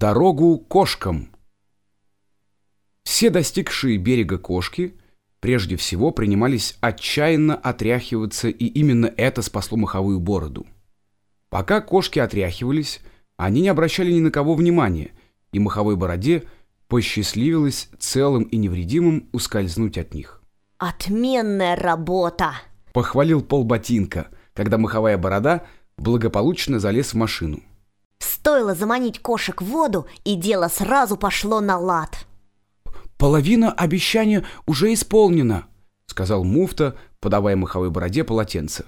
Дорогу кошкам. Все достигшие берега кошки прежде всего принимались отчаянно отряхиваться, и именно это спасло маховую бороду. Пока кошки отряхивались, они не обращали ни на кого внимания, и маховой бороде посчастливилось целым и невредимым ускользнуть от них. Отменная работа! Похвалил полботинка, когда маховая борода благополучно залез в машину. Стоило заманить кошек в воду, и дело сразу пошло на лад. «Половина обещания уже исполнена», — сказал муфта, подавая маховой бороде полотенце.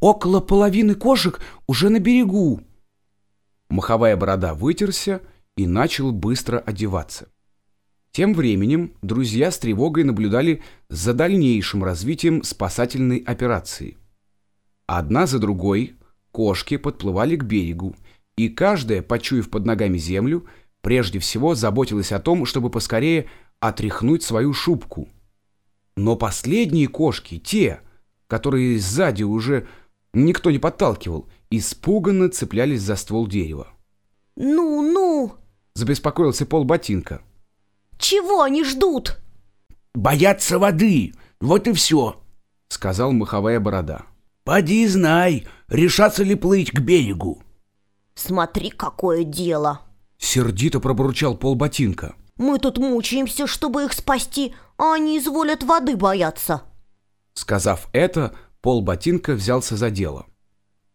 «Около половины кошек уже на берегу». Маховая борода вытерся и начал быстро одеваться. Тем временем друзья с тревогой наблюдали за дальнейшим развитием спасательной операции. Одна за другой кошки подплывали к берегу, и каждая, почуяв под ногами землю, прежде всего заботилась о том, чтобы поскорее отряхнуть свою шубку. Но последние кошки, те, которые сзади уже никто не подталкивал, испуганно цеплялись за ствол дерева. «Ну, ну!» — забеспокоился пол ботинка. «Чего они ждут?» «Боятся воды, вот и все», — сказал маховая борода. «Поди знай, решатся ли плыть к берегу». Смотри, какое дело. Сердито пробурчал полботинка. Мы тут мучаемся, чтобы их спасти, а они изволят воды бояться. Сказав это, полботинка взялся за дело.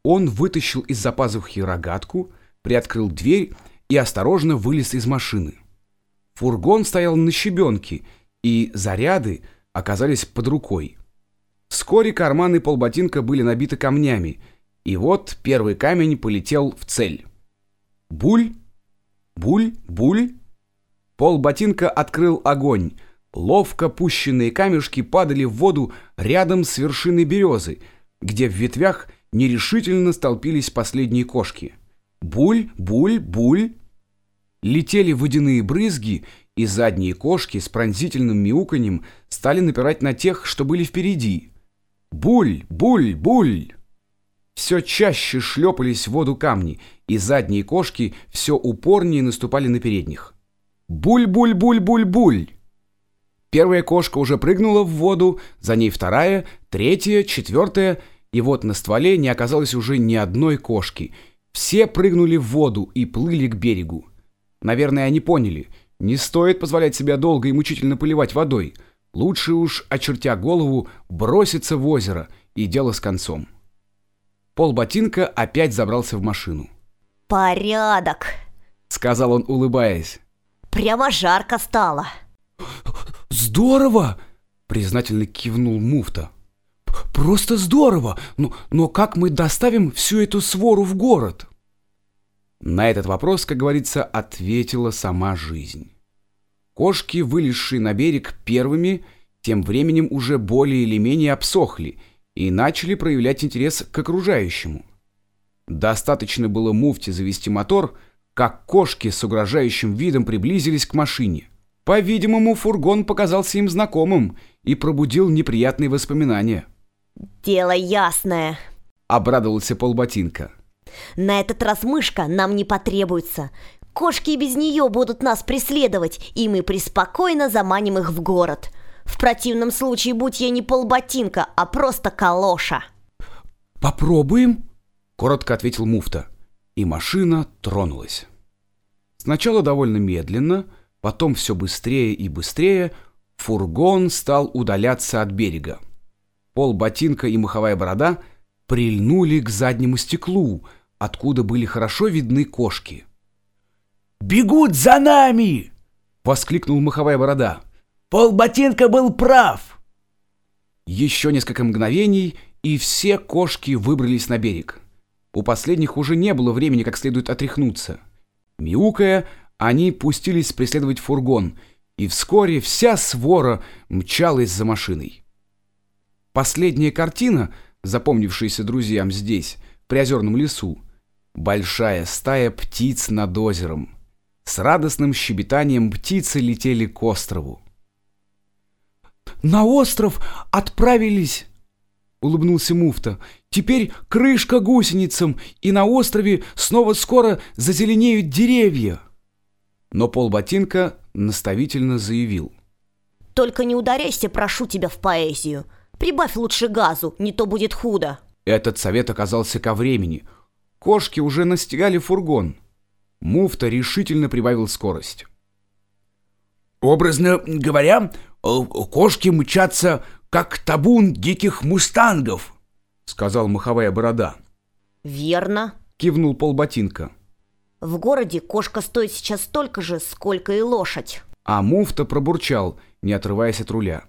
Он вытащил из-за пазухи рогатку, приоткрыл дверь и осторожно вылез из машины. Фургон стоял на щебенке, и заряды оказались под рукой. Вскоре карманы полботинка были набиты камнями, и вот первый камень полетел в цель. Буль, буль, буль. Пол ботинка открыл огонь. Ловко пущенные камешки падали в воду рядом с вершиной березы, где в ветвях нерешительно столпились последние кошки. Буль, буль, буль. Летели водяные брызги, и задние кошки с пронзительным мяуканьем стали напирать на тех, что были впереди. Буль, буль, буль. Все чаще шлепались в воду камни, и задние кошки все упорнее наступали на передних. Буль-буль-буль-буль-буль! Первая кошка уже прыгнула в воду, за ней вторая, третья, четвертая, и вот на стволе не оказалось уже ни одной кошки. Все прыгнули в воду и плыли к берегу. Наверное, они поняли, не стоит позволять себя долго и мучительно поливать водой. Лучше уж, очертя голову, броситься в озеро, и дело с концом. Пол ботинка опять забрался в машину. «Порядок!» — сказал он, улыбаясь. «Прямо жарко стало!» «Здорово!» — признательно кивнул муфта. «Просто здорово! Но, но как мы доставим всю эту свору в город?» На этот вопрос, как говорится, ответила сама жизнь. Кошки, вылезшие на берег первыми, тем временем уже более или менее обсохли — и начали проявлять интерес к окружающему. Достаточно было муфте завести мотор, как кошки с угрожающим видом приблизились к машине. По-видимому, фургон показался им знакомым и пробудил неприятные воспоминания. «Дело ясное», — обрадовался полботинка. «На этот раз мышка нам не потребуется. Кошки и без нее будут нас преследовать, и мы преспокойно заманим их в город. В противном случае, будь я не полботинка, а просто калоша. «Попробуем?» — коротко ответил муфта. И машина тронулась. Сначала довольно медленно, потом все быстрее и быстрее фургон стал удаляться от берега. Пол ботинка и маховая борода прильнули к заднему стеклу, откуда были хорошо видны кошки. «Бегут за нами!» — воскликнул маховая борода. Полботинка был прав. Еще несколько мгновений, и все кошки выбрались на берег. У последних уже не было времени как следует отряхнуться. Мяукая, они пустились преследовать фургон, и вскоре вся свора мчалась за машиной. Последняя картина, запомнившаяся друзьям здесь, в Приозерном лесу, большая стая птиц над озером. С радостным щебетанием птицы летели к острову. «На остров отправились!» — улыбнулся муфта. «Теперь крышка гусеницам, и на острове снова скоро зазеленеют деревья!» Но полботинка наставительно заявил. Только не ударяйся, прошу тебя, в поэзию. Прибавь лучше газу, не то будет худо. Этот совет оказался ко времени. Кошки уже настигали фургон. Муфта решительно прибавил скорость. Образно говоря, кошки мчатся, как табун диких мустангов, сказал маховая борода. Верно, кивнул полботинка. В городе кошка стоит сейчас столько же, сколько и лошадь. А муфта пробурчал, не отрываясь от руля.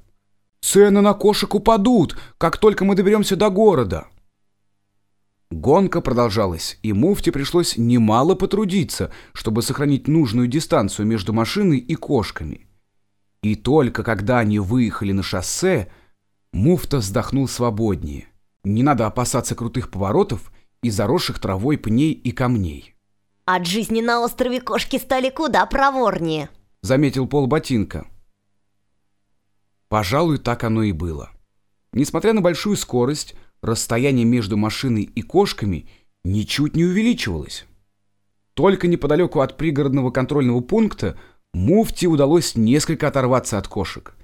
Цены на кошек упадут, как только мы доберемся до города. Гонка продолжалась, и муфте пришлось немало потрудиться, чтобы сохранить нужную дистанцию между машиной и кошками. И только когда они выехали на шоссе, муфта вздохнул свободнее. Не надо опасаться крутых поворотов и заросших травой пней и камней. От жизни на острове кошки стали куда проворнее, заметил Пол Ботинка. Пожалуй, так оно и было. Несмотря на большую скорость, расстояние между машиной и кошками ничуть не увеличивалось. Только неподалеку от пригородного контрольного пункта Муфти удалось несколько оторваться от кошек.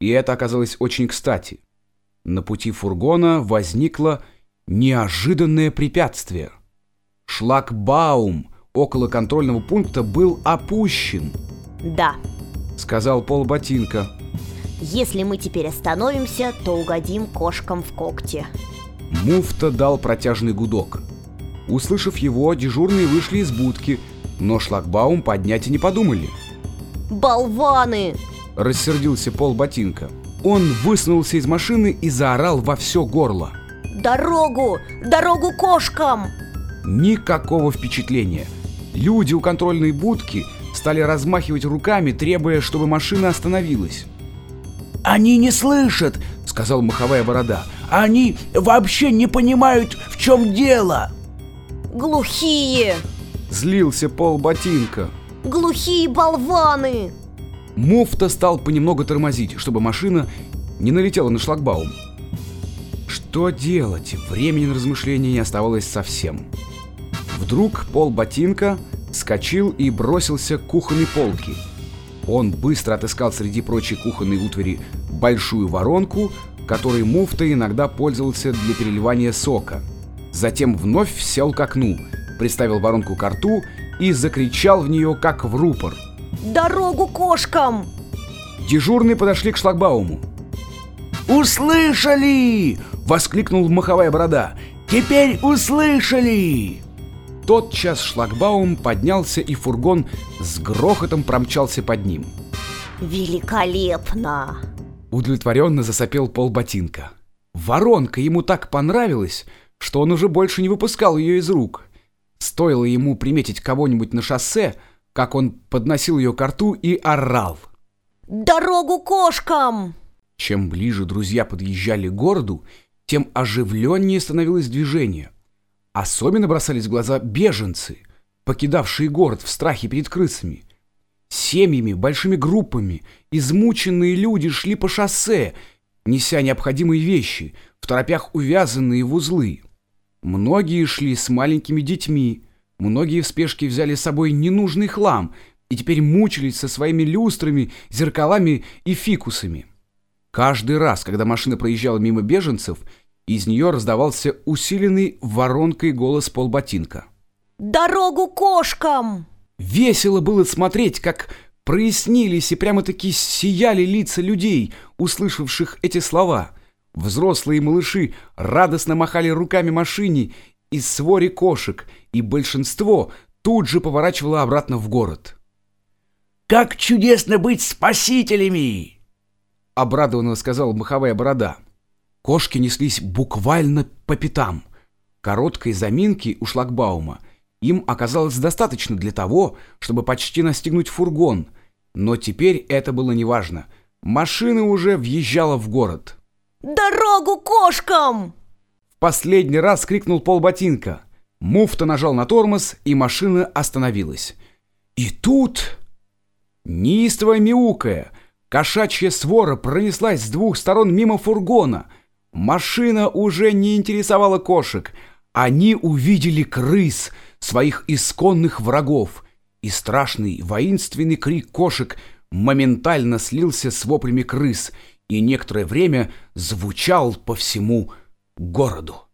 И это оказалось очень кстати. На пути фургона возникло неожиданное препятствие. Шлагбаум около контрольного пункта был опущен. «Да», — сказал Пол Ботинка. Если мы теперь остановимся, то угодим кошкам в когти. Муфта дал протяжный гудок. Услышав его, дежурные вышли из будки, но шлагбаум поднять и не подумали. «Болваны!» – рассердился Пол Ботинка. Он высунулся из машины и заорал во все горло. «Дорогу! Дорогу кошкам!» Никакого впечатления. Люди у контрольной будки стали размахивать руками, требуя, чтобы машина остановилась. «Они не слышат!» — сказал маховая борода. «Они вообще не понимают, в чем дело!» «Глухие!» — злился Пол Ботинка. «Глухие болваны!» Муфта стал понемногу тормозить, чтобы машина не налетела на шлагбаум. Что делать? Времени на размышления не оставалось совсем. Вдруг Пол Ботинка вскочил и бросился к кухонной полке — он быстро отыскал среди прочей кухонной утвари большую воронку, которой муфта иногда пользовался для переливания сока. Затем вновь сел к окну, приставил воронку к рту и закричал в нее, как в рупор. «Дорогу кошкам!» Дежурные подошли к шлагбауму. «Услышали!» — воскликнул маховая борода. «Теперь услышали!» Тотчас шлагбаум поднялся, и фургон с грохотом промчался под ним. «Великолепно!» Удовлетворенно засопел полботинка. Воронка ему так понравилась, что он уже больше не выпускал ее из рук. Стоило ему приметить кого-нибудь на шоссе, как он подносил ее к рту и орал. «Дорогу кошкам!» Чем ближе друзья подъезжали к городу, тем оживленнее становилось движение – Особенно бросались в глаза беженцы, покидавшие город в страхе перед крысами. Семьями, большими группами, измученные люди шли по шоссе, неся необходимые вещи, в торопях увязанные в узлы. Многие шли с маленькими детьми, многие в спешке взяли с собой ненужный хлам и теперь мучились со своими люстрами, зеркалами и фикусами. Каждый раз, когда машина проезжала мимо беженцев, из нее раздавался усиленный воронкой голос полботинка. «Дорогу кошкам!» Весело было смотреть, как прояснились и прямо-таки сияли лица людей, услышавших эти слова. Взрослые малыши радостно махали руками машине из своре кошек, и большинство тут же поворачивало обратно в город. «Как чудесно быть спасителями!» — обрадованно сказал маховая борода. Кошки неслись буквально по пятам. Короткой заминки у шлагбаума им оказалось достаточно для того, чтобы почти настигнуть фургон, но теперь это было неважно. Машина уже въезжала в город. «Дорогу кошкам!» В последний раз крикнул полботинка. Муфта нажал на тормоз, и машина остановилась. И тут... Неистовая мяукая, кошачья свора пронеслась с двух сторон мимо фургона — Машина уже не интересовала кошек. Они увидели крыс, своих исконных врагов. и страшный воинственный крик кошек моментально слился с воплями крыс и некоторое время звучал по всему городу.